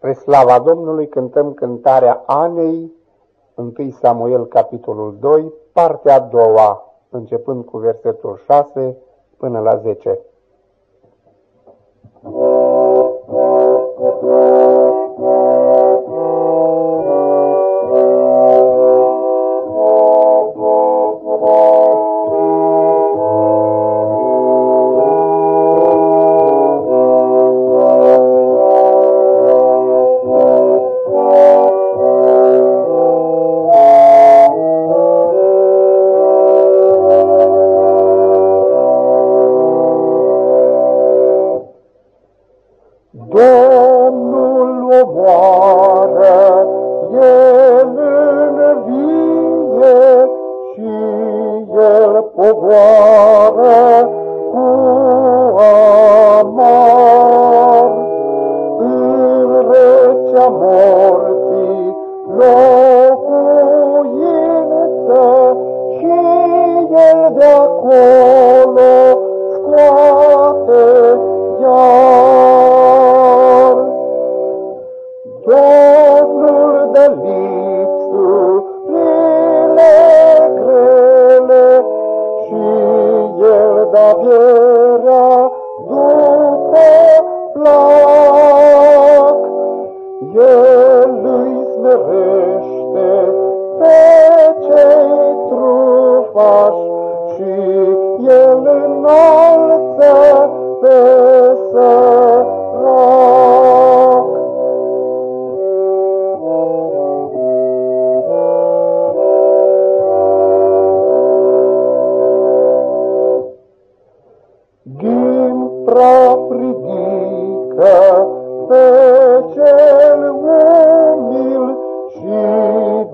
Spre slava Domnului cântăm cântarea Anei, 1 Samuel, capitolul 2, partea a doua, începând cu versetul 6 până la 10. El îi smerește pe cei trufași și umil și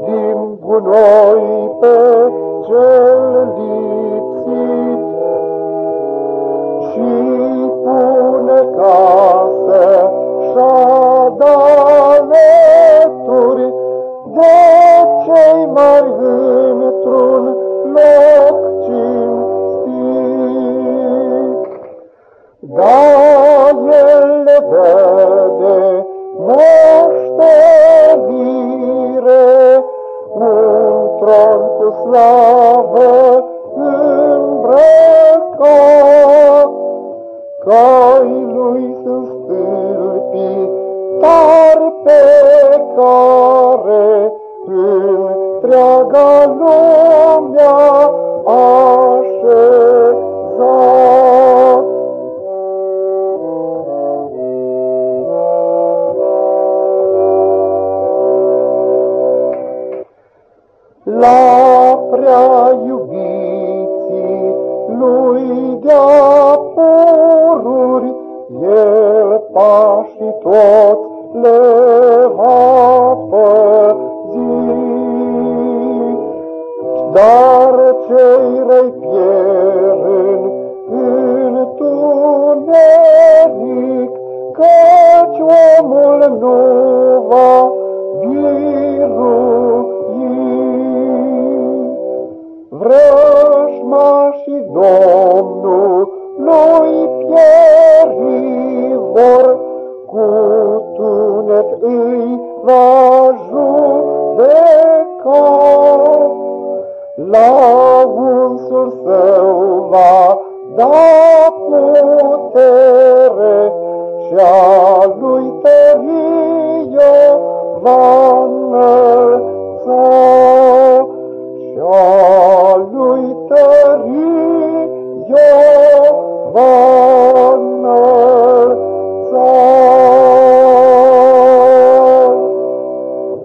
din gunoi pe cel lipsit și pune casă șada alături de cei mai într-un loc cinstit. Da, el le vede slavă îmbrăcat. Cai lui sunt stâlpii tari pe care întreaga lumea așezat. La prea iubiții lui de-a pururi, el pașii toți le va păzi. Dar cei răi pierd în întuneric, căci omul nu va birui. Vrăjma și Domnul noi pierivor, cu tunet îi va judeca. La unsul său va da putere și a lui tărie va înălța. Oh.